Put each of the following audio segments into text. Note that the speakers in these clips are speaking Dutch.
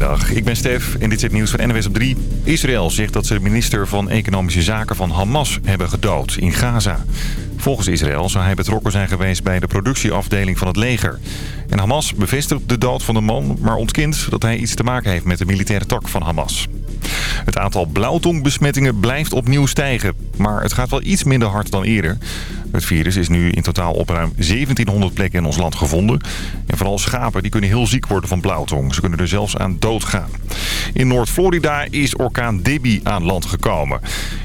Goedemiddag, ik ben Stef en dit is het nieuws van NWS op 3. Israël zegt dat ze de minister van Economische Zaken van Hamas hebben gedood in Gaza. Volgens Israël zou hij betrokken zijn geweest bij de productieafdeling van het leger. En Hamas bevestigt de dood van de man, maar ontkent dat hij iets te maken heeft met de militaire tak van Hamas. Het aantal blauwtongbesmettingen blijft opnieuw stijgen. Maar het gaat wel iets minder hard dan eerder. Het virus is nu in totaal op ruim 1700 plekken in ons land gevonden. En vooral schapen die kunnen heel ziek worden van blauwtong. Ze kunnen er zelfs aan doodgaan. In Noord-Florida is orkaan Debbie aan land gekomen.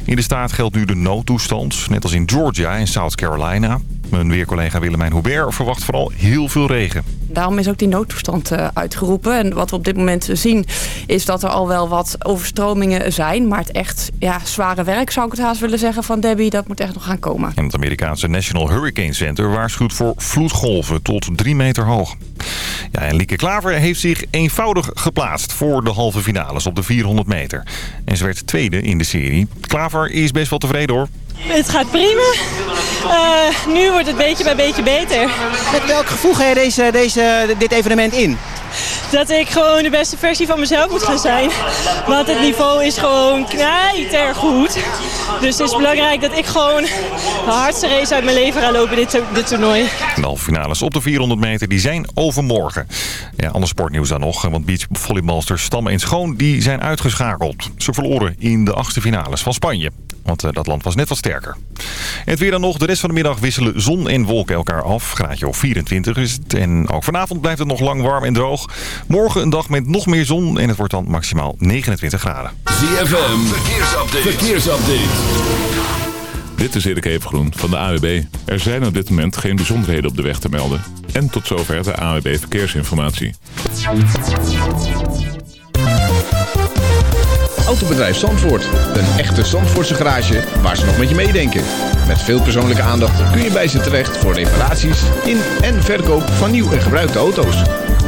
In de staat geldt nu de noodtoestand, net als in Georgia en South Carolina. Mijn weercollega Willemijn Hubert verwacht vooral heel veel regen. Daarom is ook die noodtoestand uh, uitgeroepen. En wat we op dit moment zien is dat er al wel wat overstromingen zijn. Maar het echt ja, zware werk zou ik het haast willen zeggen van Debbie. Dat moet echt nog gaan komen. En het Amerikaanse National Hurricane Center waarschuwt voor vloedgolven tot drie meter hoog. Ja, en Lieke Klaver heeft zich eenvoudig geplaatst voor de halve finales op de 400 meter. En ze werd tweede in de serie. Klaver is best wel tevreden hoor. Het gaat prima. Uh, nu wordt het beetje bij beetje beter. Met welk gevoel ga je deze, deze, dit evenement in? Dat ik gewoon de beste versie van mezelf moet gaan zijn. Want het niveau is gewoon knijter goed. Dus het is belangrijk dat ik gewoon de hardste race uit mijn leven ga lopen dit, dit toernooi. De halve finales op de 400 meter die zijn overmorgen. Ja, ander sportnieuws dan nog. Want beachvolleybalsters Stam en Schoon die zijn uitgeschakeld. Ze verloren in de achtste finales van Spanje. Want uh, dat land was net wat sterker. Het weer dan nog. De rest van de middag wisselen zon en wolken elkaar af. Graadje of 24 is het. En ook vanavond blijft het nog lang warm en droog. Morgen een dag met nog meer zon. En het wordt dan maximaal 29 graden. ZFM. Verkeersupdate. Verkeersupdate. Dit is Erik Evengroen van de AWB. Er zijn op dit moment geen bijzonderheden op de weg te melden. En tot zover de AWB Verkeersinformatie. Autobedrijf Zandvoort. Een echte Zandvoortse garage waar ze nog met je meedenken. Met veel persoonlijke aandacht kun je bij ze terecht voor reparaties in en verkoop van nieuw en gebruikte auto's.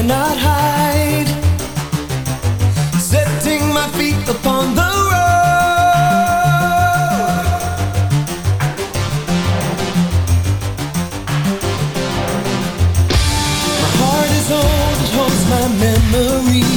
cannot hide. Setting my feet upon the road. My heart is old, it holds my memories.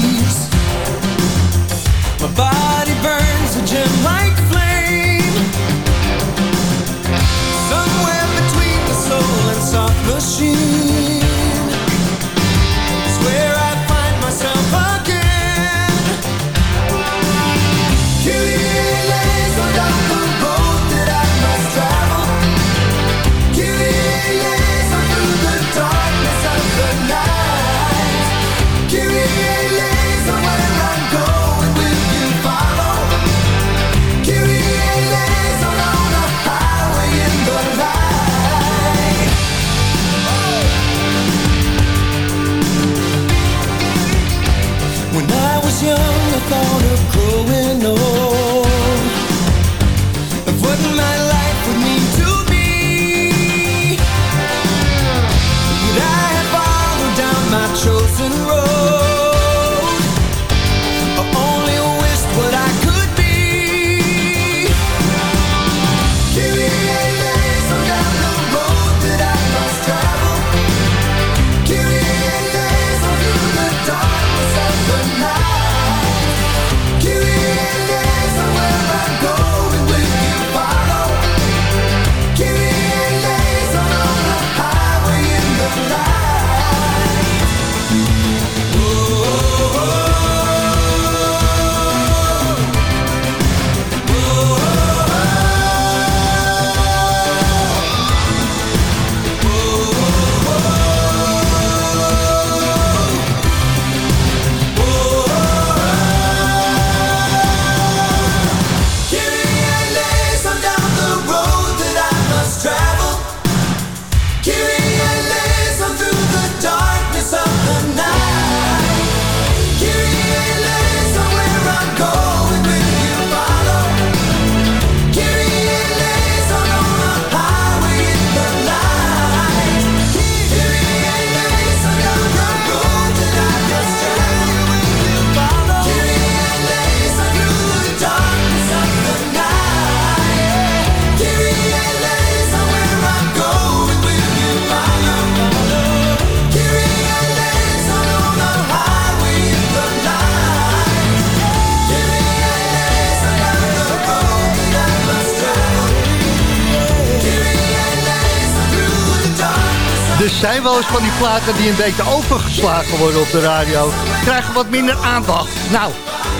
Er wel eens van die platen die een beetje overgeslagen worden op de radio. Krijgen wat minder aandacht. Nou,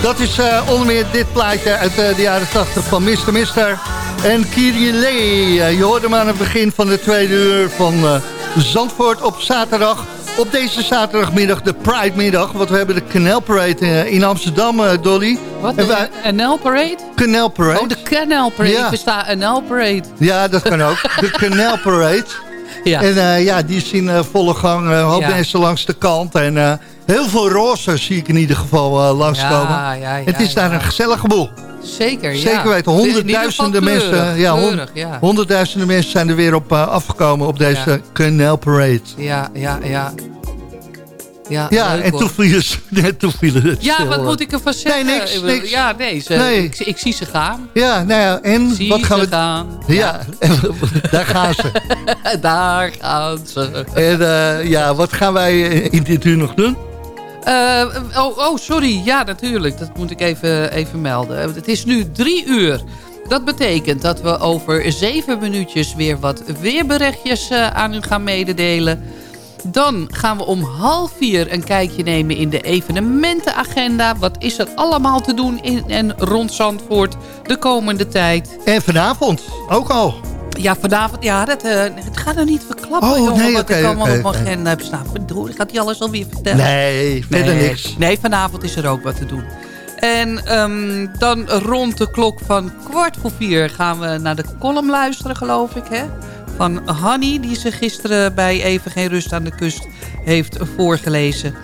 dat is uh, onder meer dit plaatje uit uh, de jaren 80 van Mr. Mister en Kyrie Uh, je hoorde hem aan het begin van de tweede uur van Zandvoort op zaterdag. Op deze zaterdagmiddag, de Pride-middag. Want we hebben de Canal Parade in Amsterdam, Dolly. Wat, de NL Parade? Canal Parade. Oh, de Canal Parade. Ja. Ik versta NL Parade. Ja, dat kan ook. de Canal Parade. Ja. En uh, ja, die is in uh, volle gang. Een hoop ja. mensen langs de kant. En heel veel roze zie ik in ieder geval langskomen. Het is daar een gezellige boel. Zeker, ja. Zeker weten. Honderdduizenden mensen, ja, ja. honderdduizenden mensen zijn er weer op afgekomen op deze Canal Parade. Ja, ja, ja. Ja, ja en toen vielen, ze, toen vielen het Ja, stil, wat moet ik ervan zeggen? Nee, niks, niks. Ja, nee, ze, nee. Ik, ik, zie ze gaan. Ja, nou ja, en zie wat gaan we... gaan. Ja, daar gaan ze. daar gaan ze. En uh, ja, wat gaan wij in dit uur nog doen? Uh, oh, oh, sorry. Ja, natuurlijk. Dat moet ik even, even melden. Het is nu drie uur. Dat betekent dat we over zeven minuutjes weer wat weerberichtjes uh, aan u gaan mededelen. Dan gaan we om half vier een kijkje nemen in de evenementenagenda. Wat is er allemaal te doen in en rond Zandvoort de komende tijd. En vanavond ook al. Ja, vanavond, ja, dat, uh, het gaat er niet verklappen, oh, jongen, nee, wat okay, ik allemaal okay, op mijn agenda heb staan. Verdorie, gaat hij alles alweer vertellen? Nee, verder nee, niks. Nee, vanavond is er ook wat te doen. En um, dan rond de klok van kwart voor vier gaan we naar de column luisteren, geloof ik, hè? Van Hanny... die ze gisteren bij Even Geen Rust aan de Kust heeft voorgelezen.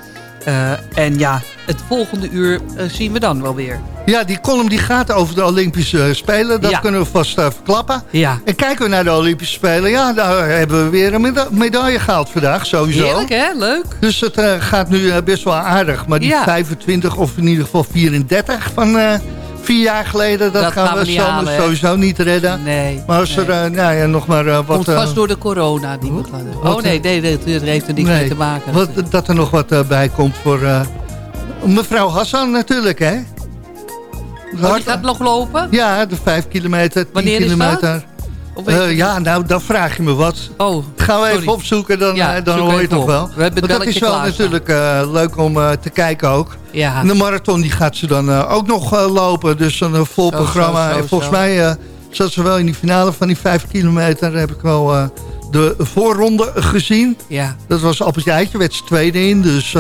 Uh, en ja, het volgende uur uh, zien we dan wel weer. Ja, die column die gaat over de Olympische Spelen. Dat ja. kunnen we vast uh, verklappen. Ja. En kijken we naar de Olympische Spelen. Ja, daar hebben we weer een meda medaille gehaald vandaag, sowieso. Heerlijk, hè? Leuk. Dus het gaat nu best wel aardig. Maar die ja. 25 of in ieder geval 34 van vier jaar geleden, dat, dat gaan, we, halen, sowieso niet redden. Nee. Maar als nee. er uh, nou ja, nog maar uh, wat... Komt vast uh, door de corona die we gaan doen. Oh nee, nee, dat heeft er niks nee, mee te maken. Wat, dat er nog wat bij komt voor mevrouw Hassan natuurlijk, hè? Oh, die gaat nog lopen? Ja, de vijf kilometer, tien Wanneer kilometer. Uh, ja, nou, dan vraag je me wat. Oh, Gaan we sorry. even opzoeken, dan, ja, dan hoor je het nog wel. We hebben dat is wel natuurlijk uh, leuk om uh, te kijken ook. Ja. En de marathon die gaat ze dan ook nog lopen. Dus een vol zo, programma. Zo, zo, en volgens mij zat ze wel in die finale van die vijf kilometer. heb ik wel de voorronde gezien. Ja. Dat was Appeltje Eitje, werd ze tweede in. Dus...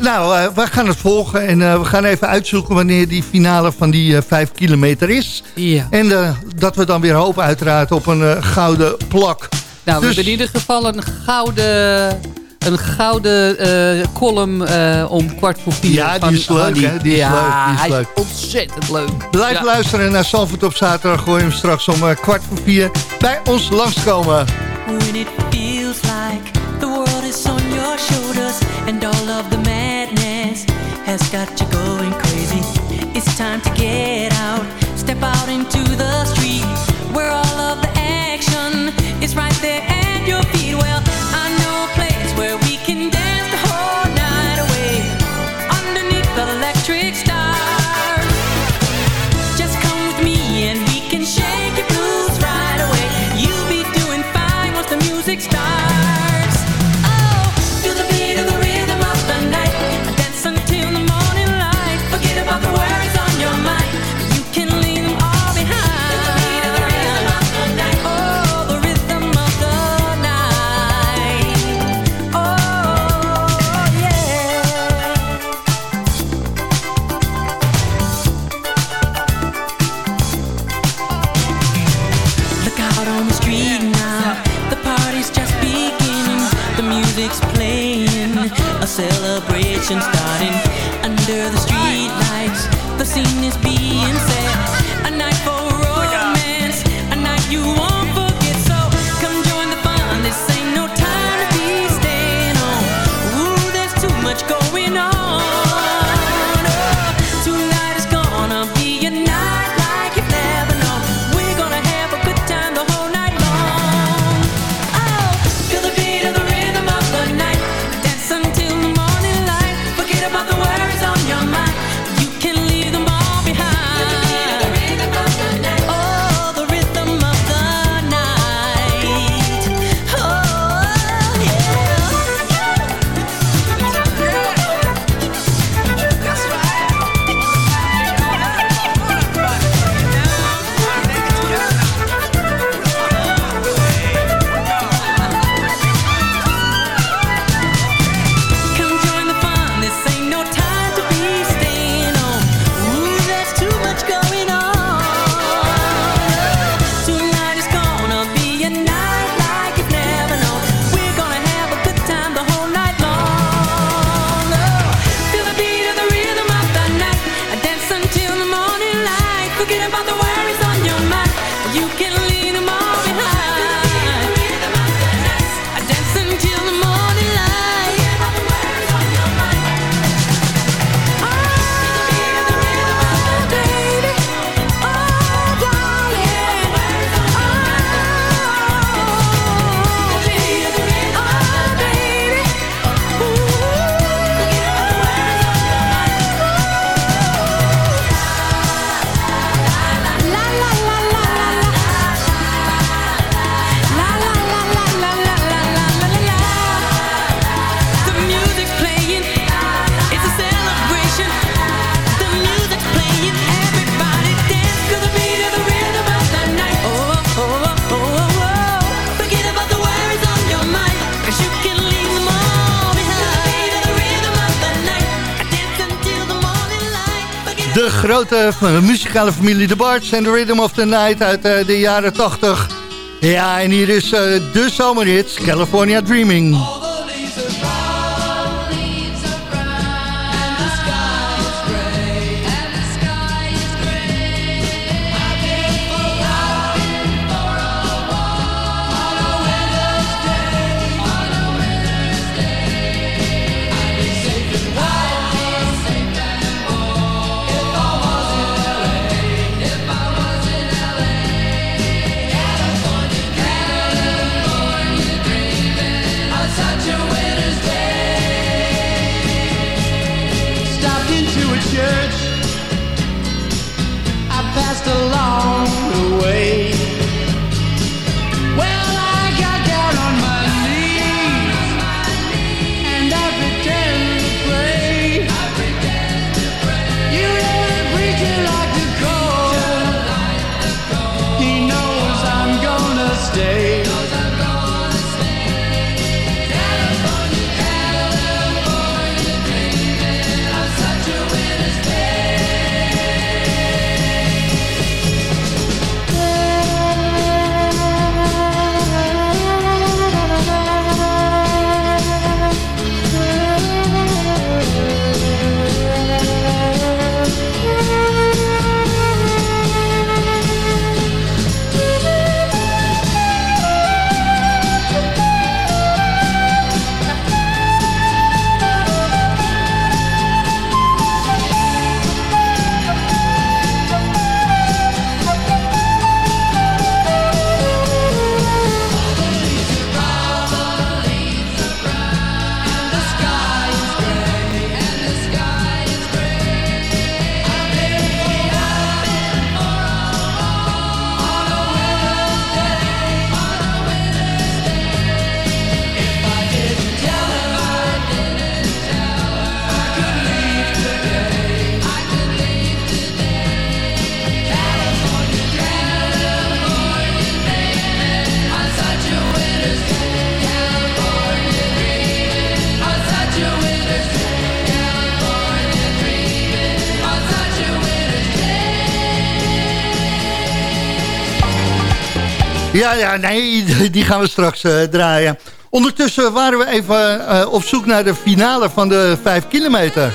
Nou, uh, we gaan het volgen en uh, we gaan even uitzoeken wanneer die finale van die uh, vijf kilometer is. Ja. En dat we dan weer hopen uiteraard op een gouden plak. Nou, dus... we hebben in ieder geval een gouden, een gouden column om kwart voor vier. Ja, die is leuk, hè? Die is ja, leuk, die is hij leuk. is ontzettend leuk. Blijf ja. luisteren naar Salford op zaterdag. Gooi hem straks om kwart voor vier bij ons langskomen. When it feels like the world is on your shoulders and all of the madness has got you going crazy. It's time to get De grote eh, muzikale familie The Barts en The Rhythm of the Night uit eh, de jaren 80. Ja, en hier is uh, de zomerhit California Dreaming. Ja, ja, nee, die gaan we straks uh, draaien. Ondertussen waren we even uh, op zoek naar de finale van de 5 kilometer.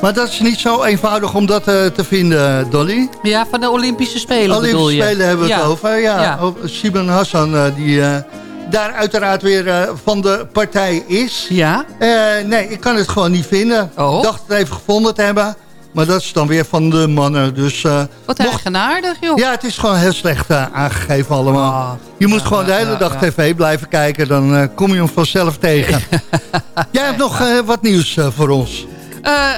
Maar dat is niet zo eenvoudig om dat uh, te vinden, Dolly. Ja, van de Olympische Spelen Olympische je? Spelen hebben we ja. het over. Ja, Ja. Simon Hassan, die daar uiteraard weer van de partij is. Ja? nee, ik kan het gewoon niet vinden. Oh. Ik dacht het even gevonden te hebben. Maar dat is dan weer van de mannen. Dus, uh, Wat eigenaardig, joh. Ja, het is gewoon heel slecht uh, aangegeven allemaal. Oh, je moet ja, gewoon de hele ja, dag ja. tv blijven kijken. Dan uh, kom je hem vanzelf tegen. Jij hebt nog wat nieuws voor ons.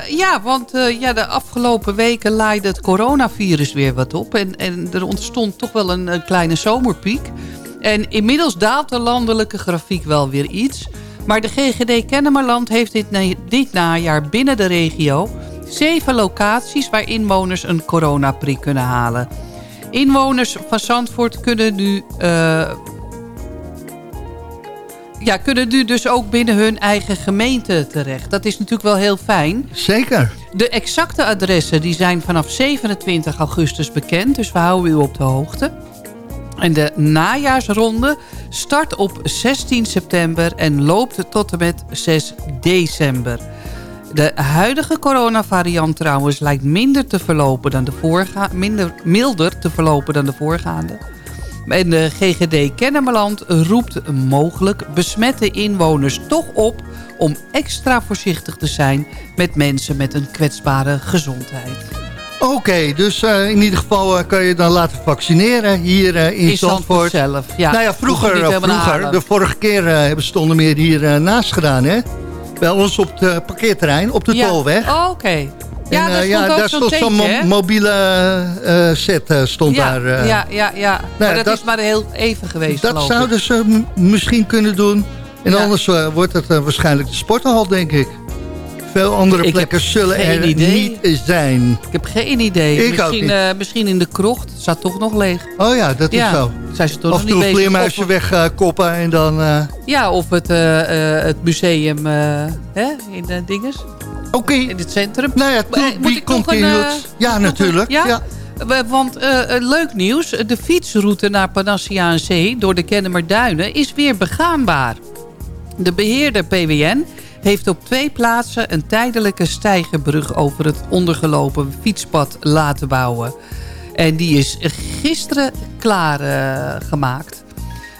ja, want ja, de afgelopen weken laaide het coronavirus weer wat op. En, en er ontstond toch wel een, een kleine zomerpiek. En inmiddels daalt de landelijke grafiek wel weer iets. Maar de GGD Kennemerland heeft dit, dit najaar binnen de regio zeven locaties waar inwoners een coronaprik kunnen halen. Inwoners van Zandvoort kunnen nu, uh, ja, kunnen nu dus ook binnen hun eigen gemeente terecht. Dat is natuurlijk wel heel fijn. Zeker. De exacte adressen die zijn vanaf 27 augustus bekend, dus we houden u op de hoogte. En de najaarsronde start op 16 september en loopt tot en met 6 december. De huidige coronavariant trouwens lijkt minder te verlopen dan de voorgaande, minder milder te verlopen dan de voorgaande. En de GGD Kennemerland roept mogelijk besmette inwoners toch op om extra voorzichtig te zijn met mensen met een kwetsbare gezondheid. Oké, okay, dus uh, in ieder geval uh, kan je dan laten vaccineren hier uh, in, in Zandvoort. zelf, ja. Nou ja, vroeger, vroeger de vorige keer hebben ze onder meer hier naast gedaan, hè? Bij ons op het parkeerterrein, op de ja. Tolweg. Oh, Oké. Okay. Ja, en, daar stond ja, daar zo'n stond zo'n mo mobiele uh, set uh, stond ja, daar. Nou ja, ja, ja. maar dat, dat, is maar heel even geweest, Dat zouden ze misschien kunnen doen. En anders wordt het waarschijnlijk de sporthal, denk ik. Veel andere ik plekken zullen er idee. niet zijn. Ik heb geen idee. Ik misschien. Uh, misschien in de krocht. Het staat toch nog leeg. Oh ja, dat ja. is zo. Zijn ze toch of nog niet vleermuisje wegkoppen uh, en dan... Uh... Ja, of het, uh, het museum hè, in de dinges. Oké. In het centrum. Nou ja, Eh, moet be ik nog een, eh, Ja, natuurlijk. ja? Want eh, eh, leuk nieuws. De fietsroute naar Panassia aan Zee door de Kennemerduinen is weer begaanbaar. De beheerder PWN heeft op twee plaatsen een tijdelijke stijgerbrug over het ondergelopen fietspad laten bouwen. En die is gisteren klaargemaakt. gemaakt.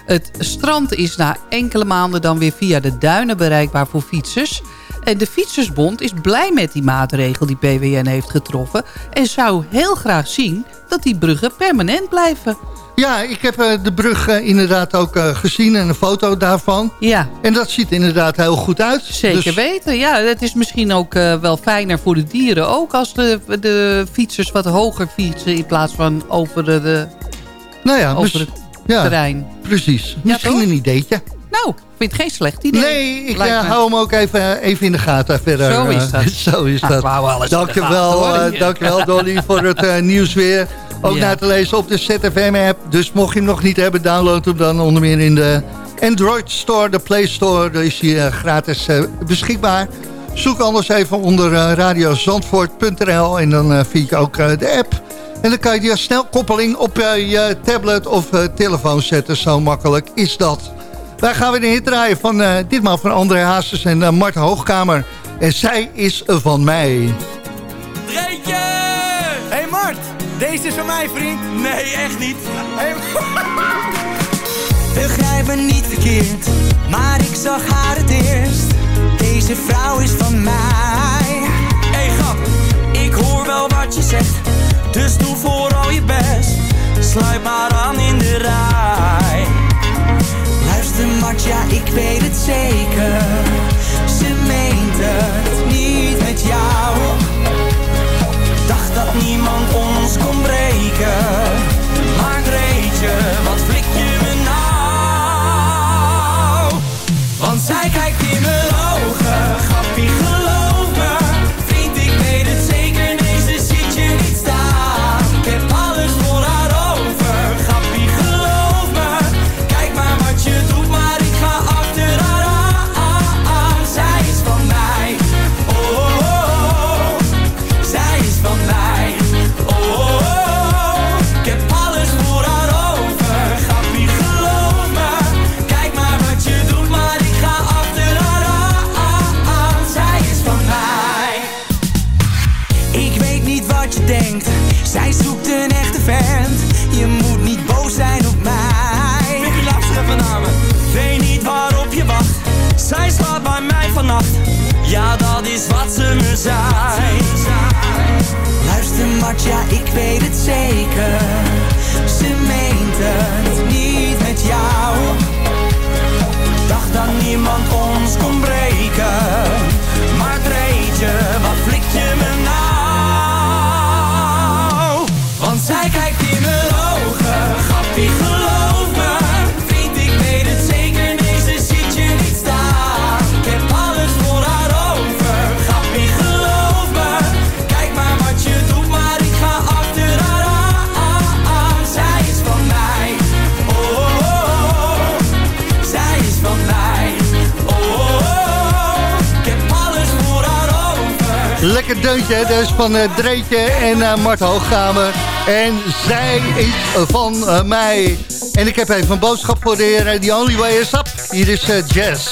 het strand is na enkele maanden dan weer via de duinen bereikbaar voor fietsers. En de Fietsersbond is blij met die maatregel die PWN heeft getroffen... en zou heel graag zien dat die bruggen permanent blijven. Ja, ik heb eh, de brug eh, inderdaad ook eh, gezien en een foto daarvan. Ja. En dat ziet inderdaad heel goed uit. Zeker Dus- weten. Ja, het is misschien ook wel fijner voor de dieren ook... als de, de fietsers wat hoger fietsen in plaats van over de, de Nou ja, over het ja, terrein. precies. Misschien een ideetje. Nou, vind het geen slecht idee. Nee, ik eh, me. hou hem ook even, even in de gaten verder. Zo is eh, dat. zo is Ah, dat. de dankjewel, gaten, eh, dankjewel Dolly voor het eh, nieuws weer. Ook Ja. na te lezen op de ZFM-app. Dus mocht je hem nog niet hebben, download hem dan onder meer in de Android Store, de Play Store. Daar is hij eh, gratis eh, beschikbaar. Zoek anders even onder eh, radiozandvoort.nl en dan eh, vind je ook eh, de app. En dan kan je die snelkoppeling op eh, je tablet of eh, telefoon zetten. Zo makkelijk is dat. Wij gaan weer een hit draaien van eh, ditmaal van André Hazes en uh, Mart Hoogkamer. En zij is van mij. Dreetje! hey Mart, deze is van mij, vriend. Nee, echt niet. Hey, Begrijp me niet verkeerd, maar ik zag haar het eerst. Deze vrouw is van mij. hey grap, ik hoor wel wat je zegt. Dus doe vooral je best. Sluit maar aan in de rij. Luister Mart, ja ik weet het zeker. Ze meent het niet met jou. Dacht dat niemand ons kon breken. Maar Dreetje, wat flik je me nou? Want zij kijkt in mijn ogen, grappie van eh, Dreetje en eh, Mart Hoogkamer. En zij is van eh, mij. En ik heb even een boodschap voor de heer eh, The Only Way Is Up. Hier is Jazz.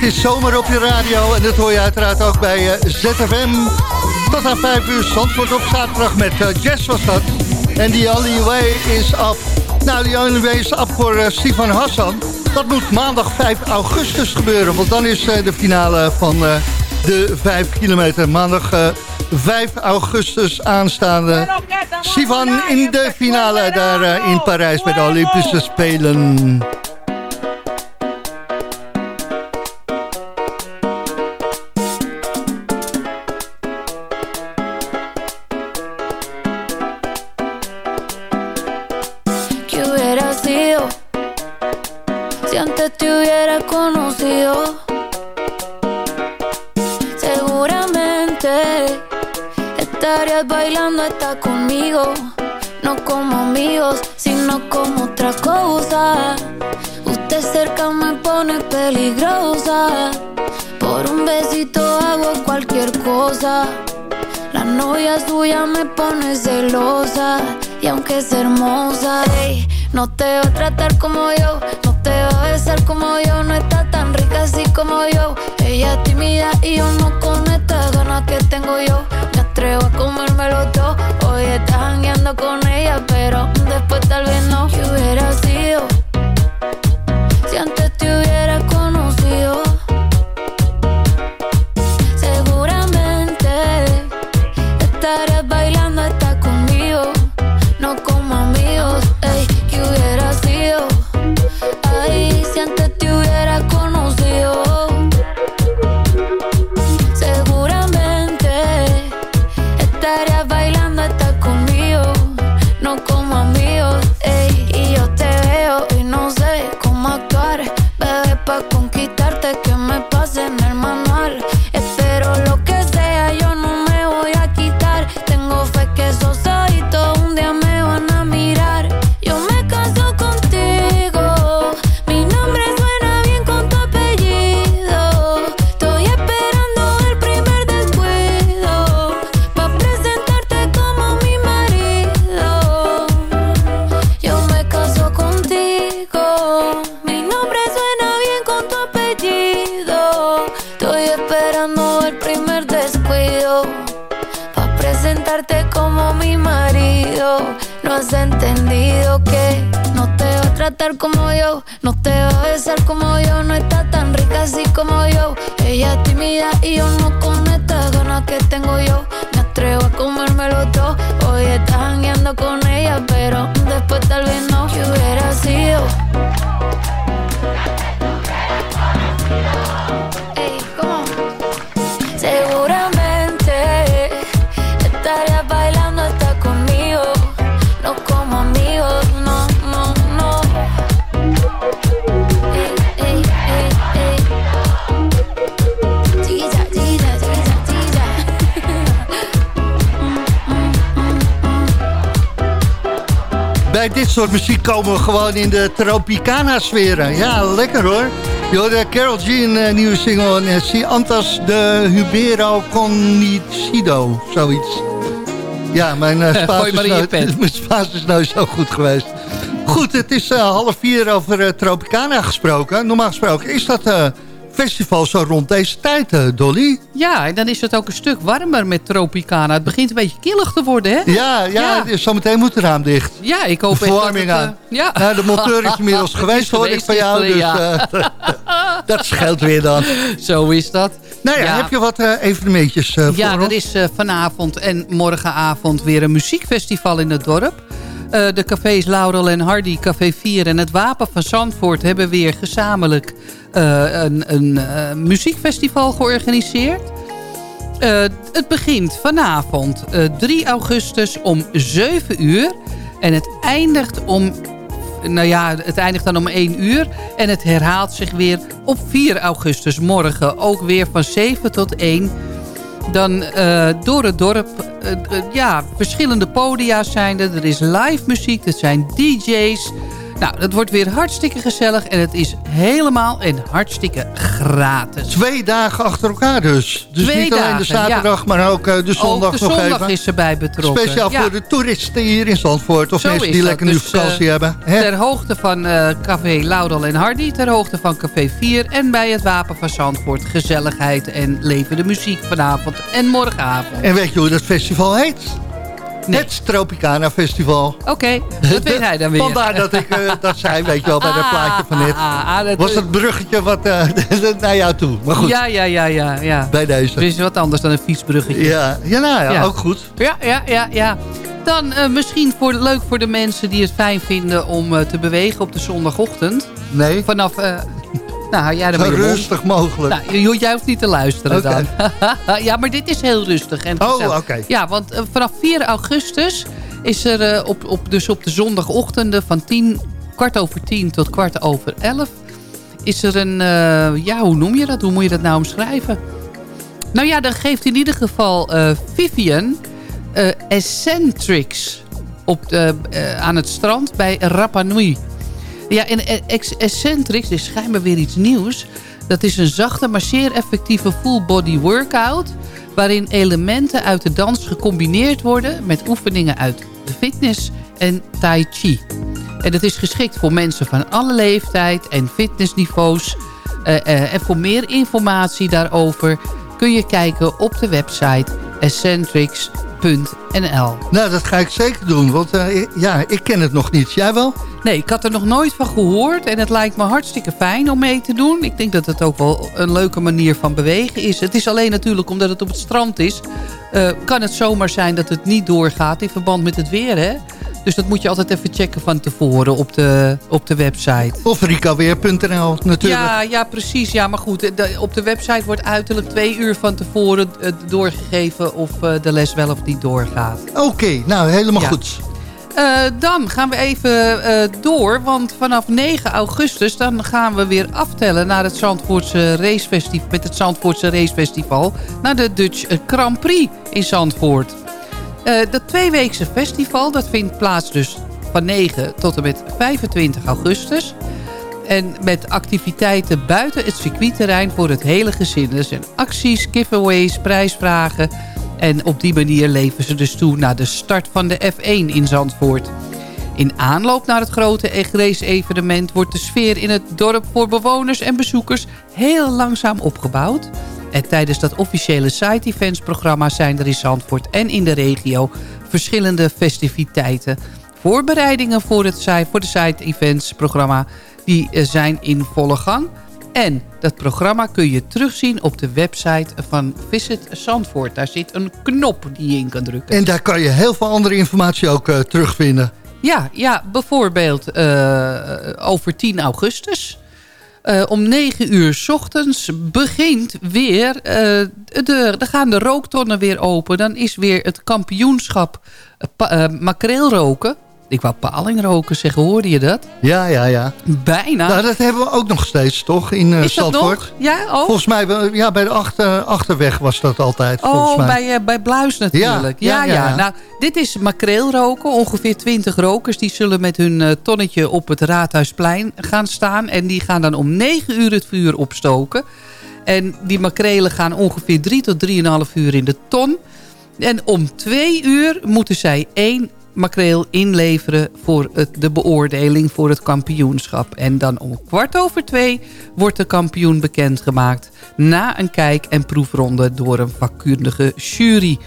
Het is zomer op je radio en dat hoor je uiteraard ook bij eh, ZFM. Tot aan 5 uur Zandvoort op zaterdag met uh, Jess was dat. En The Only Way is up. Nou, The Only Way is up voor uh, Stefan Hassan. Dat moet maandag 5 augustus gebeuren, want dan is de finale van de 5 kilometer. Maandag 5 augustus aanstaande. Sivan in de finale daar in Parijs bij de Olympische Spelen. Está conmigo. No como amigos, sino como otra cosa. Usted cerca me pone peligrosa. Por un besito hago cualquier cosa. La novia suya me pone celosa. Y aunque es hermosa, no te va a tratar como yo. No te va a besar como yo. No está tan rica así como yo. Ella es tímida y yo no con estas ganas que tengo yo atrevo a comérmelo todo. Hoy estás jangueando con ella, pero después tal vez no. ¿Qué hubiera sido? Si antes tratar como yo, no te va a besar como yo, no está tan rica así como yo. Ella es tímida y yo no con estas ganas que tengo yo. Me atrevo a comérmelo todo. Hoy estás jangueando con ella, pero después tal vez no. ¿Qué hubiera sido? Soort muziek komen we gewoon in de Tropicana-sferen. Ja, lekker hoor. Je Carol G een eh, nieuwe single en eh, Si Antas de Hubero Conicido, zoiets. Ja, mijn uh, Spaans, is nou, mijn Spaans is nou zo goed geweest. Goed, het is half vier over Tropicana gesproken. Normaal gesproken is dat festival zo rond deze tijd, Dolly. Ja, en dan is het ook een stuk warmer met Tropicana. Het begint een beetje killig te worden, hè? Ja, ja, Ja. zometeen moet het raam dicht. Ja, ik hoop echt dat verwarming het, eh, aan. ja. Nou, de monteur is inmiddels geweest, hoor ik van jou. Dus ja. eh, dat scheelt weer dan. Zo is dat. Nou ja, heb je wat eh, evenementjes eh, voor Ja, er is eh, vanavond en morgenavond weer een muziekfestival in het dorp. Eh, de cafés Laurel en Hardy, Café 4 en het Wapen van Zandvoort... hebben weer gezamenlijk eh, een, een eh, muziekfestival georganiseerd. Het begint vanavond eh, 3 augustus om 7 uur. En het eindigt om... Nou ja, het eindigt dan om 1 uur. En het herhaalt zich weer op 4 augustus morgen. Ook weer van 7 tot 1 dan eh, door het dorp, eh, eh, ja, verschillende podia's zijn er. Er is live muziek, er zijn DJ's. Nou, het wordt weer hartstikke gezellig en het is helemaal en hartstikke gratis. Twee dagen achter elkaar dus. Dus Twee niet alleen de zaterdag, ja. maar ook eh, de zondag Ook de nog zondag even. is erbij betrokken. Speciaal Ja. voor de toeristen hier in Zandvoort. Of Zo mensen die dat. lekker nu Dus, vakantie eh, hebben. Hè? Ter hoogte van eh, Café Laudel en Hardy. Ter hoogte van Café 4. En bij het Wapen van Zandvoort. Gezelligheid en levende muziek vanavond en morgenavond. En weet je hoe dat festival heet? Het Tropicana Festival. Oké, dat weet hij dan weer. Vandaar dat ik eh, dat zei, weet je wel, bij dat plaatje van net. Ah, ah, dat- Was het bruggetje wat eh, naar jou toe. Maar goed, Ja, ja, ja, ja, ja. bij deze. Is wat anders dan een fietsbruggetje. Ja, ja, nou ja, Ja. ook goed. Ja, ja, ja, ja. Dan eh, misschien voor, leuk voor de mensen die het fijn vinden om te bewegen op de zondagochtend. Nee. Vanaf... nou, jij dan Zo rustig mogelijk. Nou, jij hoeft niet te luisteren dan. ja, maar dit is heel rustig en Oh, oké. Ja, want eh, vanaf 4 augustus is er eh, op, op, dus op de zondagochtenden van 10, kwart over 10 tot kwart over 11... is er een, eh, ja, hoe noem je dat? Hoe moet je dat nou omschrijven? Nou ja, dan geeft in ieder geval Vivian Eccentrics op de, aan het strand bij Rapa Nui. Ja, en eh, Eccentrics is schijnbaar weer iets nieuws. Dat is een zachte, maar zeer effectieve full-body workout... waarin elementen uit de dans gecombineerd worden... met oefeningen uit de fitness en tai chi. En het is geschikt voor mensen van alle leeftijd en fitnessniveaus. Eh, eh, en voor meer informatie daarover kun je kijken op de website Nou, dat ga ik zeker doen, want eh, ja, ik ken het nog niet. Jij wel? Nee, ik had er nog nooit van gehoord. En het lijkt me hartstikke fijn om mee te doen. Ik denk dat het ook wel een leuke manier van bewegen is. Het is alleen natuurlijk omdat het op het strand is... eh, kan het zomaar zijn dat het niet doorgaat in verband met het weer, hè? Dus dat moet je altijd even checken van tevoren op de, op de website. Of rikaweer.nl natuurlijk. Ja, ja, precies. Ja, maar goed, de- op de website wordt uiterlijk twee uur van tevoren eh, doorgegeven... of eh, de les wel of niet doorgaat. Oké, nou helemaal Ja. goed. Eh, dan gaan we even door, want vanaf 9 augustus dan gaan we weer aftellen naar het Zandvoortse racefestival, met het Zandvoortse racefestival naar de Dutch Grand Prix in Zandvoort. Eh, dat tweeweekse festival dat vindt plaats dus van 9 tot en met 25 augustus. En met activiteiten buiten het circuitterrein voor het hele gezin. Er zijn acties, giveaways, prijsvragen. En op die manier leven ze dus toe naar de start van de F1 in Zandvoort. In aanloop naar het grote race-evenement wordt de sfeer in het dorp voor bewoners en bezoekers heel langzaam opgebouwd. En tijdens dat officiële side-events-programma zijn er in Zandvoort en in de regio verschillende festiviteiten. Voorbereidingen voor, het, voor de side-events-programma die eh, zijn in volle gang. En dat programma kun je terugzien op de website van Visit Zandvoort. Daar zit een knop die je in kan drukken. En daar kan je heel veel andere informatie ook eh, terugvinden. Ja, ja bijvoorbeeld eh, over 10 augustus. Eh, om 9 uur 's ochtends begint weer... eh, de, dan gaan de rooktonnen weer open. Dan is weer het kampioenschap pa- eh, makreelroken. Ik wou palingroken zeggen, hoorde je dat? Ja, ja, ja. Bijna. Nou, dat hebben we ook nog steeds, toch? In eh is dat Zandvoort. nog? Ja, oh? Volgens mij, ja, bij de achter, Achterweg was dat altijd, volgens Oh, mij. bij, eh, bij Bluis natuurlijk. Ja, Ja ja, ja, ja. Nou, dit is makreelroken. Ongeveer 20 rokers die zullen met hun eh, tonnetje op het Raadhuisplein gaan staan. En die gaan dan om 9 uur het vuur opstoken. En die makrelen gaan ongeveer 3 tot 3,5 uur in de ton. En om 2 uur moeten zij één makreel inleveren voor het, de beoordeling voor het kampioenschap. En dan om kwart over twee wordt de kampioen bekendgemaakt... na een kijk- en proefronde door een vakkundige jury.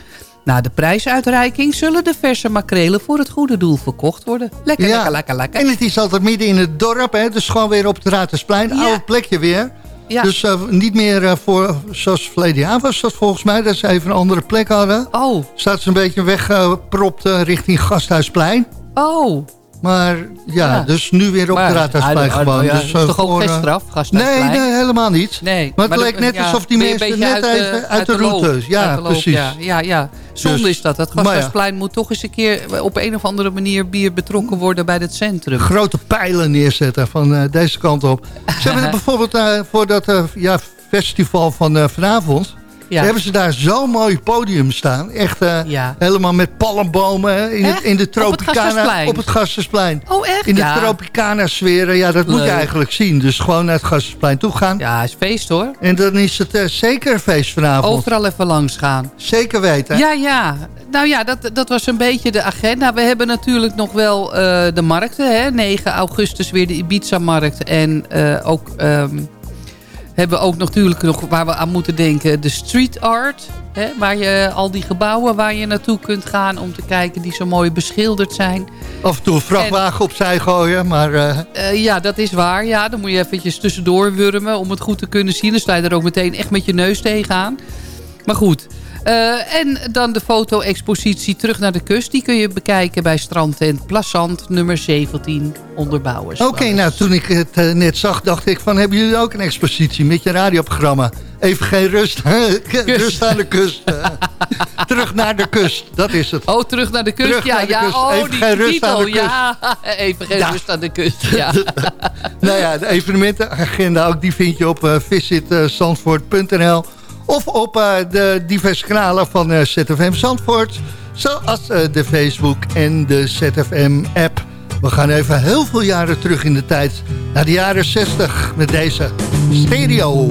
Na de prijsuitreiking zullen de verse makrelen voor het goede doel verkocht worden. Lekker, Ja. lekker, lekker, lekker. En het is altijd midden in het dorp, hè? dus gewoon weer op het Raadhuisplein. Ja. Oude plekje weer. Ja. Dus eh, niet meer eh, voor, zoals verleden jaar was dat volgens mij, dat ze even een andere plek hadden. Oh. Staat ze een beetje weggepropt eh, richting Gasthuisplein. Oh. Maar ja, Ja. dus nu weer op Maar, het Raadhuisplein gewoon. ja, dus, is eh, toch ook voor, geen eh, straf, Nee, nee, helemaal niet. Nee, maar het dat- leek net ja, alsof die mensen net uit de- even uit de, loop, route. Ja, uit de loop, precies. Ja, ja, ja. Zonde Dus- is dat. Het. Gasthuisplein moet toch eens een keer op een of andere manier bier betrokken worden bij het centrum. Grote pijlen neerzetten van eh, deze kant op. Ze hebben bijvoorbeeld eh, voor dat eh, ja, festival van eh, vanavond... Ja. hebben ze daar zo'n mooi podium staan. Echt eh, Ja. helemaal met palmbomen hè, in, het, in de Tropicana. Op het Gasthuisplein. Oh, echt? In de. Tropicana sferen. Ja, dat moet je eigenlijk zien. Dus gewoon naar het Gasthuisplein toe gaan. Ja, is feest hoor. En dan is het eh, zeker een feest vanavond. Overal even langs gaan. Zeker weten. Ja, ja. Nou ja, dat, dat was een beetje de agenda. We hebben natuurlijk nog wel eh, de markten. Hè? 9 augustus weer de Ibiza-markt. En eh, ook ehm, hebben we ook natuurlijk nog waar we aan moeten denken... de street art. Hè? Waar je al die gebouwen waar je naartoe kunt gaan... om te kijken die zo mooi beschilderd zijn. Af en toe een vrachtwagen opzij gooien. Maar eh, Eh, ja, dat is waar. Ja, dan moet je eventjes tussendoor wurmen om het goed te kunnen zien. Dan sta je er ook meteen echt met je neus tegenaan. Maar goed. Eh, en dan de foto-expositie Terug naar de Kust. Die kun je bekijken bij strandtent Plassant nummer 17 onderbouwers. Oké, nou toen ik het eh, net zag, dacht ik van... hebben jullie ook een expositie met je radioprogramma? Even geen rust, rust aan de kust. eh. Terug naar de kust, dat is het. Oh, terug naar de kust. Terug ja, ja. kust. Oh, Even die geen rust titel. aan de kust. Ja, even geen Ja. rust aan de kust. Ja. Nou ja, de evenementenagenda ook, die vind je op uh, visitzandvoort.nl... of op eh, de diverse kanalen van eh, ZFM Zandvoort... zoals eh, de Facebook en de ZFM-app. We gaan even heel veel jaren terug in de tijd... naar de jaren 60 met deze stereo.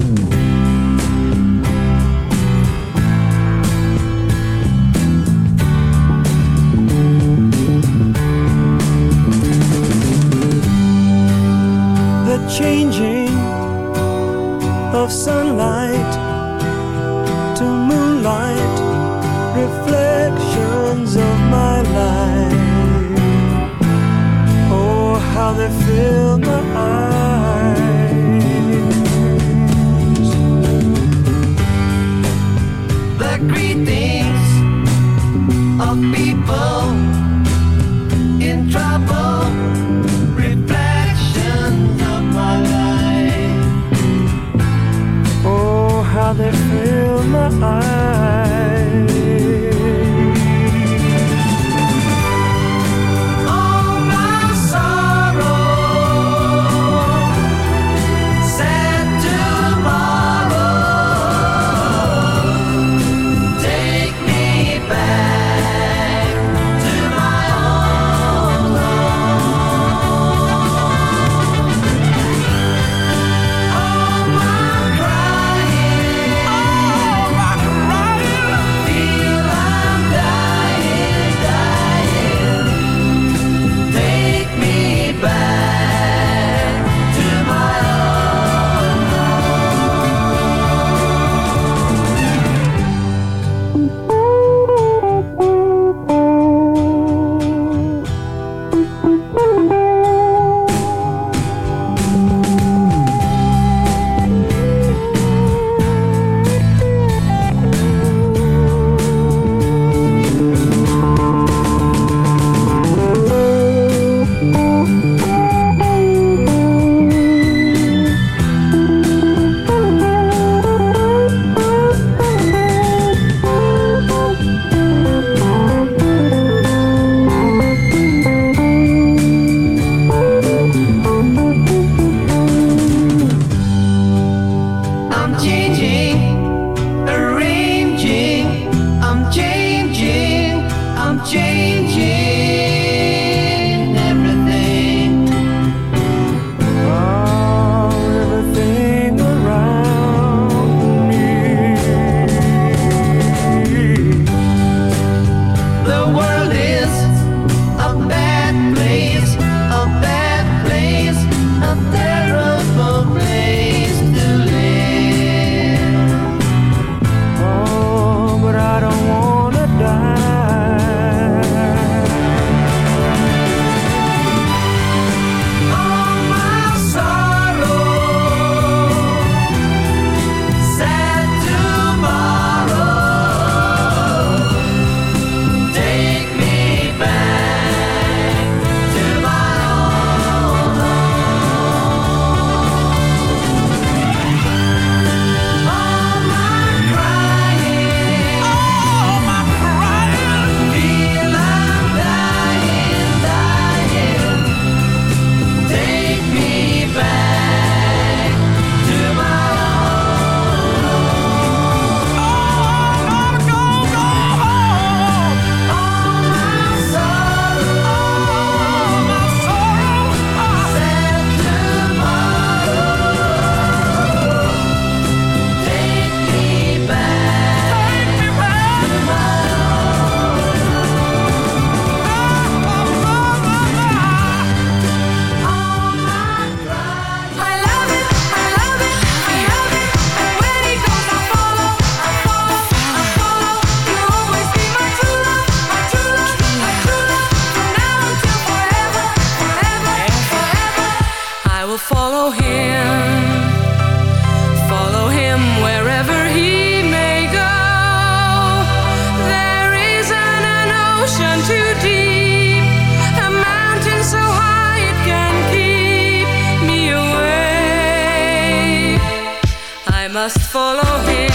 Must follow him.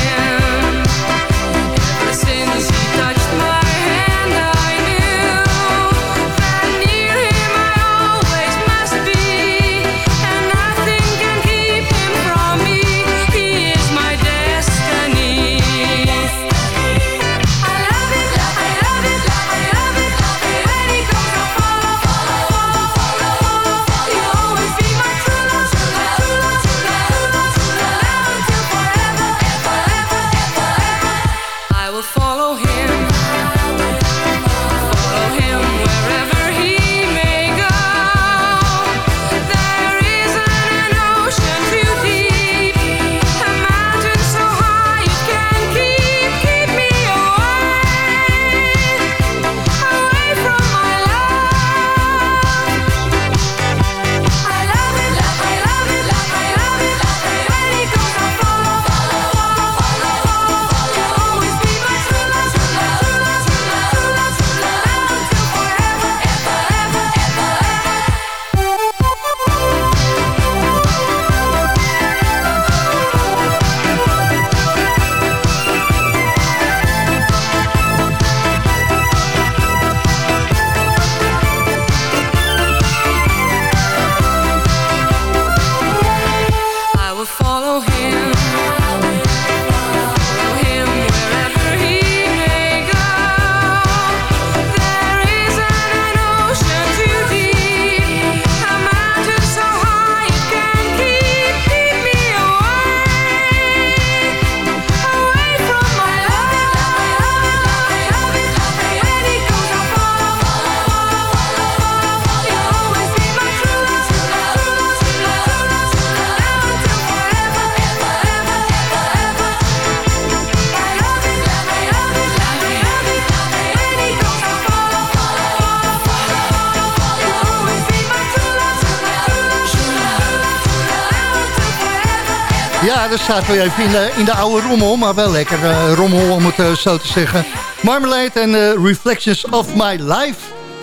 Ja, daar staat weer even in de, in de oude rommel, maar wel lekker eh, rommel om het eh, zo te zeggen. Marmalade en eh, Reflections of My Life.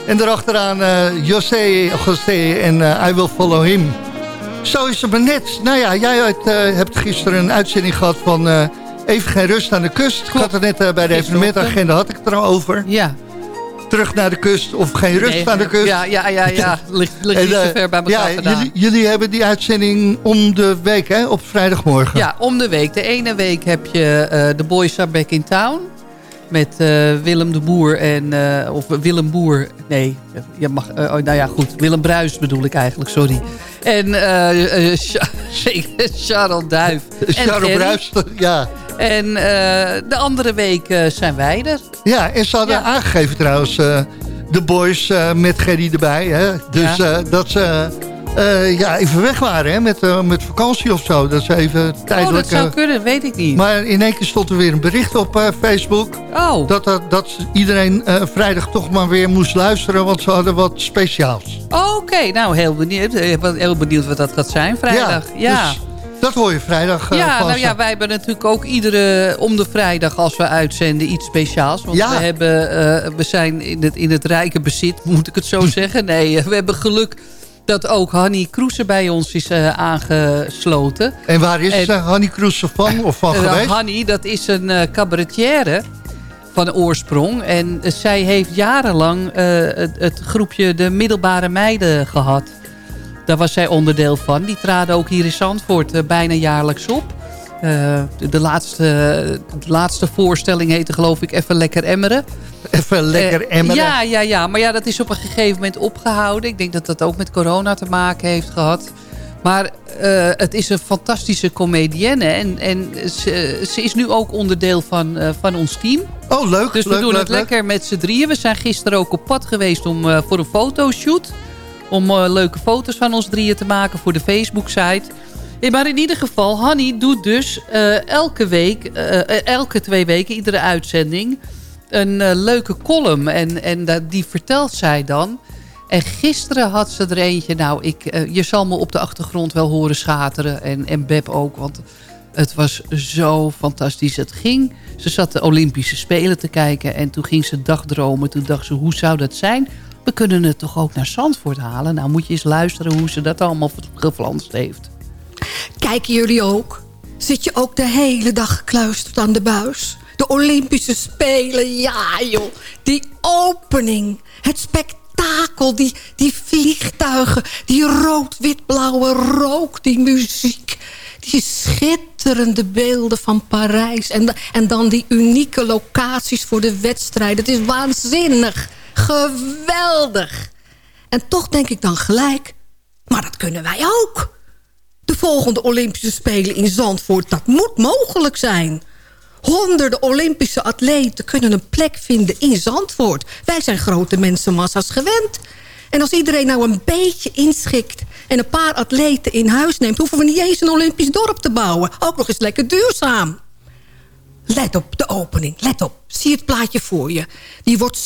En daarachteraan José, José en I Will Follow Him. Zo is het maar net. Nou ja, jij uit, hebt gisteren een uitzending gehad van Even Geen Rust aan de Kust. Ik had het net bij de evenementagenda, had ik het er al over. Ja. Terug naar de kust of geen rust Nee, aan de kust. Ja, ja, ja, ja. Ligt, ligt En, niet zo eh, ver bij elkaar ja, jullie, jullie hebben die uitzending om de week, hè? Op vrijdagmorgen. Ja, om de week. De ene week heb je eh The Boys Are Back in Town. Met eh, Willem de Boer en... of Willem Boer. Nee, je mag, oh, nou ja, goed. Willem Bruis bedoel ik eigenlijk, sorry. En zeker Charles Duif. Charles. Bruis, ja. En eh, de andere week eh, zijn wij er. Ja, en ze hadden aangegeven trouwens, eh, de boys met Gerry erbij. Hè? Dus Ja. dat ze ja, even weg waren hè? Met, met vakantie of zo. Dat ze even Oh, tijdelijk... dat zou kunnen, weet ik niet. maar in één keer stond er weer een bericht op Facebook. Oh. Dat, dat, dat iedereen vrijdag toch maar weer moest luisteren. Want ze hadden wat speciaals. Oké, nou heel benieuwd. Wat- Heel benieuwd wat dat gaat zijn vrijdag. Ja, Dus dat hoor je vrijdag eh, Ja, nou ja, wij hebben natuurlijk ook iedere om de vrijdag als we uitzenden iets speciaals. Want Ja. we, hebben, eh, we zijn in het, in het rijke bezit, moet ik het zo zeggen. Nee, eh, we hebben geluk dat ook Hanny Kroese bij ons is aangesloten. En waar is En- Hanny Kroes van of van Eh, geweest? Hanny, dat is een eh cabaretière van oorsprong. En zij heeft jarenlang het, het groepje de middelbare meiden gehad. Daar was zij onderdeel van. Die traden ook hier in Zandvoort eh, bijna jaarlijks op. Eh, de, laatste, de laatste voorstelling heette geloof ik Even Lekker Emmeren. Even lekker Eh, emmeren. Ja, ja, ja, maar ja, dat is op een gegeven moment opgehouden. Ik denk dat dat ook met corona te maken heeft gehad. Maar het is een fantastische comedienne. En, en ze, ze is nu ook onderdeel van, van ons team. Oh, leuk. Dus we leuk, doen leuk, het leuk. lekker met z'n drieën. We zijn gisteren ook op pad geweest om, voor een fotoshoot. Om eh, leuke foto's van ons drieën te maken voor de Facebook-site. Eh, Maar in ieder geval, Hanny doet dus eh, elke week, elke twee weken, iedere uitzending, een leuke column. En, en die vertelt zij dan. En gisteren had ze er eentje. Nou, ik, je zal me op de achtergrond wel horen schateren. En, en Beb ook, want het was zo fantastisch. Het ging. Ze zat de Olympische Spelen te kijken. En toen ging ze dagdromen. Toen dacht ze, hoe zou dat zijn? We kunnen het toch ook naar Zandvoort halen? Nou, moet je eens luisteren hoe ze dat allemaal geflanst heeft. Kijken jullie ook? Zit je ook de hele dag gekluisterd aan de buis? De Olympische Spelen, ja joh. Die opening, het spektakel, die, die vliegtuigen... die rood-wit-blauwe rook, die muziek... die schitterende beelden van Parijs... En, en dan die unieke locaties voor de wedstrijd. Het is waanzinnig, geweldig. En toch denk ik dan gelijk... maar dat kunnen wij ook... De volgende Olympische Spelen in Zandvoort, dat moet mogelijk zijn. Honderden Olympische atleten kunnen een plek vinden in Zandvoort. Wij zijn grote mensenmassa's gewend. En als iedereen nou een beetje inschikt... en een paar atleten in huis neemt... hoeven we niet eens een Olympisch dorp te bouwen. Ook nog eens lekker duurzaam. Let op de opening, let op. Zie het plaatje voor je. Die wordt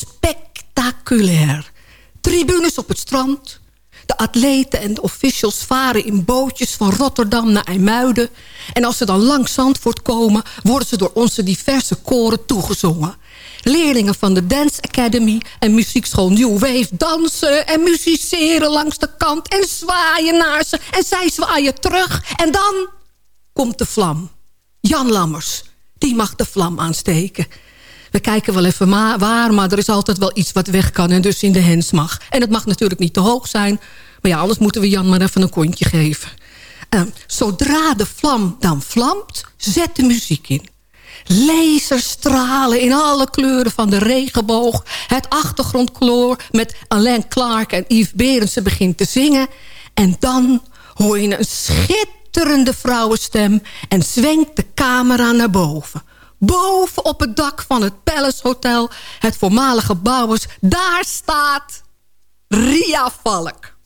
spectaculair. Tribunes op het strand de atleten en de officials varen in bootjes van Rotterdam naar IJmuiden. En als ze dan langs Zandvoort komen... worden ze door onze diverse koren toegezongen. Leerlingen van de Dance Academy en muziekschool New Wave dansen en musiceren langs de kant en zwaaien naar ze. En zij zwaaien terug. En dan komt de vlam. Jan Lammers, die mag de vlam aansteken. We kijken wel even waar, maar er is altijd wel iets wat weg kan... en dus in de hens mag. En het mag natuurlijk niet te hoog zijn. Maar ja, anders moeten we Jan maar even een kontje geven. Uh, zodra de vlam dan vlamt, zet de muziek in. Laserstralen in alle kleuren van de regenboog. Het achtergrondkloor met Alain Clark en Yves Berendsen begint te zingen. En dan hoor je een schitterende vrouwenstem... en zwenkt de camera naar boven. Boven op het dak van het Palace Hotel, het voormalige bouwers... daar staat Ria Valk.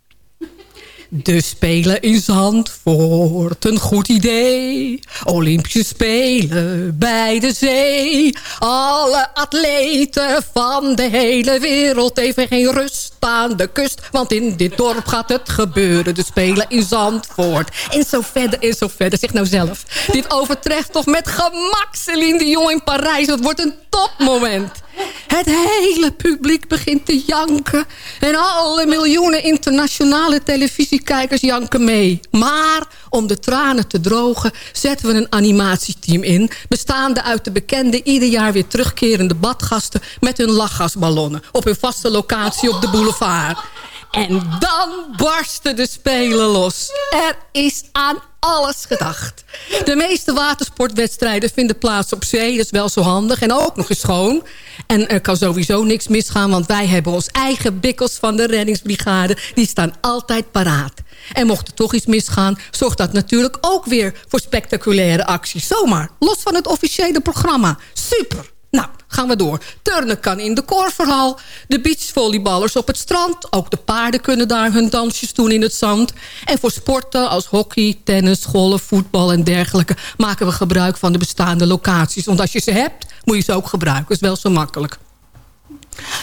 De Spelen in Zandvoort, een goed idee. Olympische Spelen bij de zee. Alle atleten van de hele wereld even geen rust aan de kust. Want in dit dorp gaat het gebeuren. De Spelen in Zandvoort. En zo verder en zo verder. Zeg nou zelf. Dit overtreft toch met gemak Celine Dion in Parijs. Het wordt een topmoment. Het hele publiek begint te janken. En alle miljoenen internationale televisiekijkers janken mee. Maar om de tranen te drogen zetten we een animatieteam in... bestaande uit de bekende ieder jaar weer terugkerende badgasten... met hun lachgasballonnen op hun vaste locatie op de boulevard. En dan barsten de Spelen los. Er is aan alles gedacht. De meeste watersportwedstrijden vinden plaats op zee. Dat is wel zo handig en ook nog eens schoon. En er kan sowieso niks misgaan... want wij hebben ons eigen bikkels van de reddingsbrigade. Die staan altijd paraat. En mocht er toch iets misgaan... zorgt dat natuurlijk ook weer voor spectaculaire acties. Zomaar, los van het officiële programma. Super! Nou, gaan we door. Turnen kan in de korverhal. De beachvolleyballers op het strand. Ook de paarden kunnen daar hun dansjes doen in het zand. En voor sporten als hockey, tennis, golf, voetbal en dergelijke... maken we gebruik van de bestaande locaties. Want als je ze hebt, moet je ze ook gebruiken. Dat is wel zo makkelijk.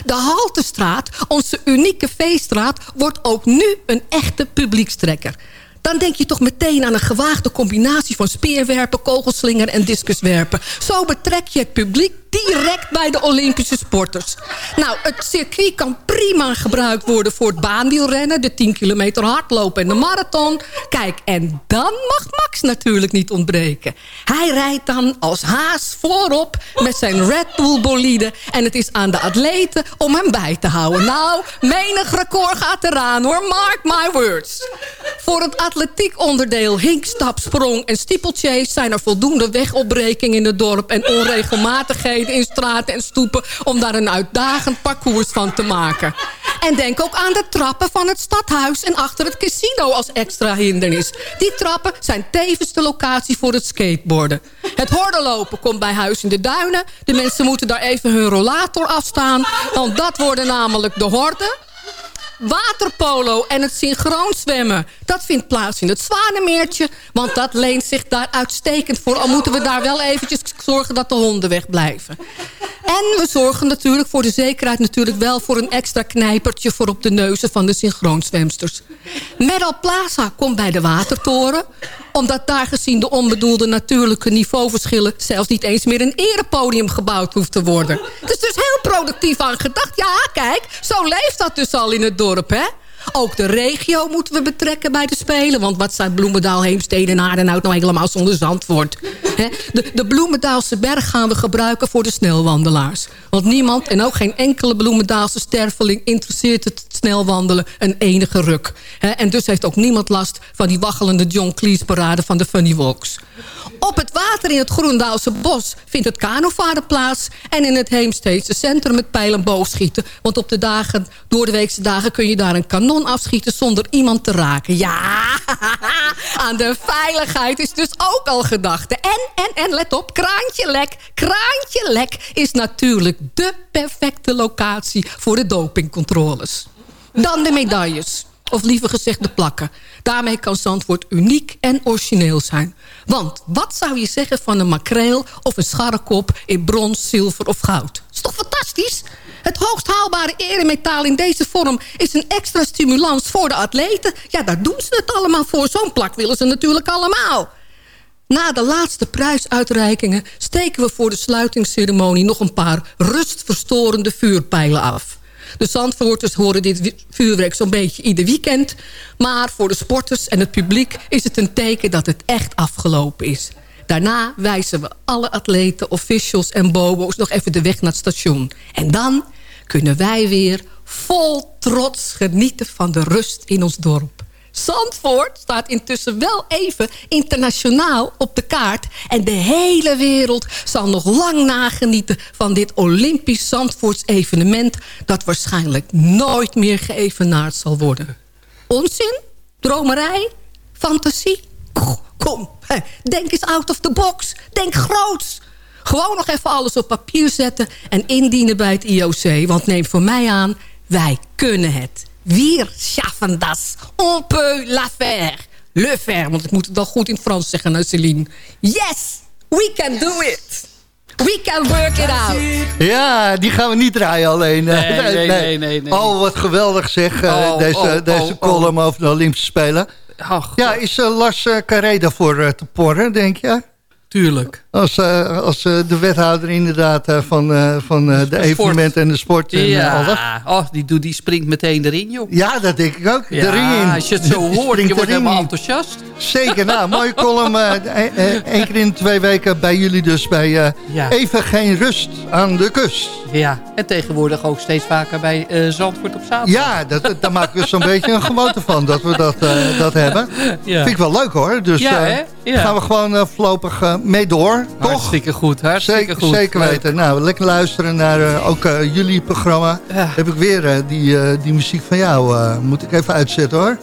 De Haltestraat, onze unieke feeststraat... wordt ook nu een echte publiekstrekker dan denk je toch meteen aan een gewaagde combinatie van speerwerpen, kogelslinger en discuswerpen. Zo betrek je het publiek direct bij de Olympische sporters. Nou, het circuit kan prima gebruikt worden voor het baanwielrennen... de 10 kilometer hardlopen en de marathon. Kijk, en dan mag Max natuurlijk niet ontbreken. Hij rijdt dan als haas voorop met zijn Red Bull bolide... en het is aan de atleten om hem bij te houden. Nou, menig record gaat eraan hoor, mark my words. Voor het atletiek onderdeel hinkstap, sprong en steeplechase... zijn er voldoende wegopbrekingen in het dorp en onregelmatigheden in straten en stoepen... om daar een uitdagend parcours van te maken. En denk ook aan de trappen van het stadhuis en achter het casino als extra hindernis. Die trappen zijn tevens de locatie voor het skateboarden. Het hordenlopen komt bij Huis in de Duinen. De mensen moeten daar even hun rollator afstaan. Want dat worden namelijk de horden waterpolo en het synchroon zwemmen. Dat vindt plaats in het Zwanemeertje. Want dat leent zich daar uitstekend voor. Al moeten we daar wel eventjes zorgen dat de honden wegblijven. En we zorgen natuurlijk voor de zekerheid natuurlijk wel voor een extra knijpertje voor op de neuzen van de synchroonzwemsters. Metal Plaza komt bij de Watertoren. Omdat daar gezien de onbedoelde natuurlijke niveauverschillen zelfs niet eens meer een erepodium gebouwd hoeft te worden. Het is dus heel productief aan gedacht. Ja, kijk, zo leeft dat dus al in het dorp, hè? Ook de regio moeten we betrekken bij de Spelen. Want wat zijn Bloemendaal, Heemstede en Aardenhout nou helemaal zonder Zandvoort? Hè? De, de Bloemendaalse berg gaan we gebruiken voor de snelwandelaars. Want niemand en ook geen enkele Bloemendaalse sterveling... interesseert het snelwandelen een enige ruk. En dus heeft ook niemand last van die waggelende John Cleese parade van de Funny Walks. Op het water in het Groendaalse bos vindt het kanovaren plaats... en in het Heemsteedse centrum het pijl- en boogschieten. Want op de dagen, door de weekse dagen kun je daar een kanon afschieten... zonder iemand te raken. Ja, aan de veiligheid is dus ook al gedacht. En, en, en, let op, Kraantje Lek. Kraantje Lek is natuurlijk de perfecte locatie... voor de dopingcontroles. Dan de medailles. Of liever gezegd de plakken. Daarmee kan Zandvoort uniek en origineel zijn. Want wat zou je zeggen van een makreel of een scharrekop... in brons, zilver of goud? is toch fantastisch? Het hoogst haalbare eremetaal in deze vorm... is een extra stimulans voor de atleten. Ja, daar doen ze het allemaal voor. Zo'n plak willen ze natuurlijk allemaal. Na de laatste prijsuitreikingen steken we voor de sluitingsceremonie... nog een paar rustverstorende vuurpijlen af. De Zandvoorters horen dit vuurwerk zo'n beetje ieder weekend. Maar voor de sporters en het publiek is het een teken dat het echt afgelopen is. Daarna wijzen we alle atleten, officials en bobo's nog even de weg naar het station. En dan kunnen wij weer vol trots genieten van de rust in ons dorp. Zandvoort staat intussen wel even internationaal op de kaart. En de hele wereld zal nog lang nagenieten van dit Olympisch Zandvoorts evenement... dat waarschijnlijk nooit meer geëvenaard zal worden. Onzin? Dromerij? Fantasie? Kom, denk eens out of the box. Denk groots. Gewoon nog even alles op papier zetten en indienen bij het IOC. Want neem voor mij aan, wij kunnen het. Wir schaffen das. On peut la faire. Le faire, want ik moet het wel goed in het Frans zeggen, nou Celine. Yes, we can do it. We can work it out. Ja, die gaan we niet draaien alleen. Nee, nee, nee. nee, nee. Oh, wat geweldig zeg, uh, Oh, deze, oh, deze oh, column over de Olympische Spelen. Ach, Ja, is uh, Lars uh, Carré daarvoor uh, te porren, denk je? tuurlijk. Als, uh, als uh, de wethouder inderdaad uh, van, uh, van uh, de Sport. evenementen en de sport en uh. Ja, oh, die, doet- die springt meteen erin, joh. Ja, dat denk ik ook. Ja, de ring in. als je het zo hoort, Springt je wordt de helemaal in. enthousiast. Zeker, nou, mooie column. eh, eh, eh, Eén keer in de twee weken bij jullie dus bij eh, Ja. Even Geen Rust aan de Kust. Ja, en tegenwoordig ook steeds vaker bij eh, Zandvoort op zaterdag. Ja, dat, daar maken we zo'n beetje een gewoonte van dat we dat, eh, dat hebben. Vind ik wel leuk hoor. Dus eh? Ja. gaan we gewoon eh, voorlopig eh, mee door. Toch? Hartstikke goed, hartstikke Zeker, goed. zeker Leuk. weten. Nou, lekker luisteren naar eh, ook eh, jullie programma. Ja. Heb ik weer eh, die, die muziek van jou. moet ik even uitzetten hoor.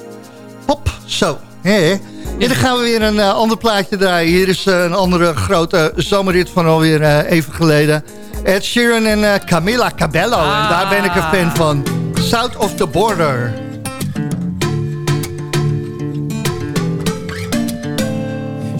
Hop, zo. Hé. En dan gaan we weer een ander plaatje draaien. Hier is een andere grote zomerrit van alweer even geleden. Ed Sheeran en Camila Cabello. En daar ben ik een fan van. South of the Border.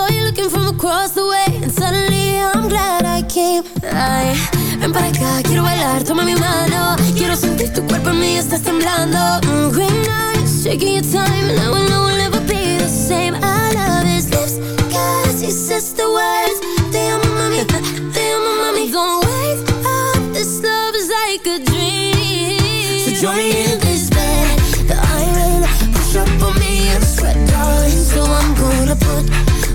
saw you looking from across the way. And suddenly I'm glad I came. Ay, ven para acá, quiero bailar, toma mi mano. Quiero sentir tu cuerpo en mí, estás temblando. Mm, Green eyes, shaking your time And I will know we'll never be the same. I love his lips, cause he says the words. Te amo mami, te amo mami. Don't wake up, this love is like a dream. So join me in this bed, the iron Push up on me and sweat darling. So I'm gonna put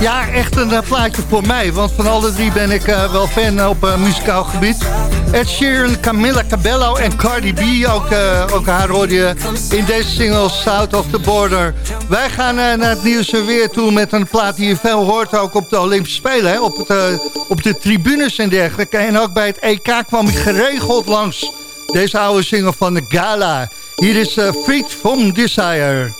Ja, echt een eh, plaatje voor mij. Want van alle drie ben ik eh, wel fan op eh, muzikaal gebied. Ed Sheeran, Camilla Cabello en Cardi B. Ook, ook haar hoorde je in deze single South of the Border. Wij gaan naar het nieuws weer toe met een plaat die je veel hoort. Ook op de Olympische Spelen. Hè? Op, het, op de tribunes en dergelijke. En ook bij het EK kwam ik geregeld langs. Deze oude single van de Gala. Hier is uh, Freed from Desire.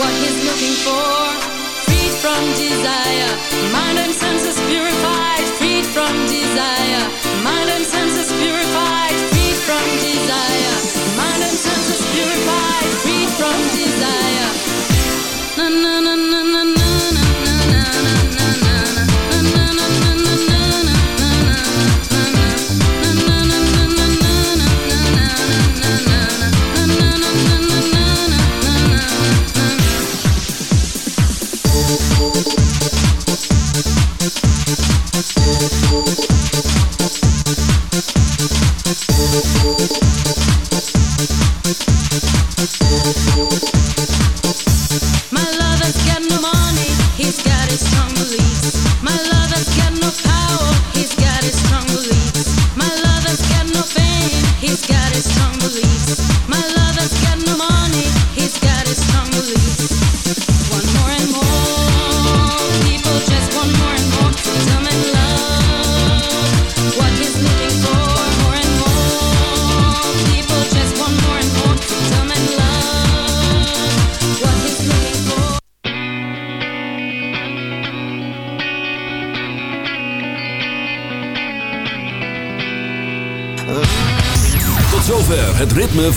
what he's looking for. Freed from desire, mind and senses purified. Freed from desire, mind and senses purified. Freed from desire, mind and senses purified. Freed from desire. Na na na na na.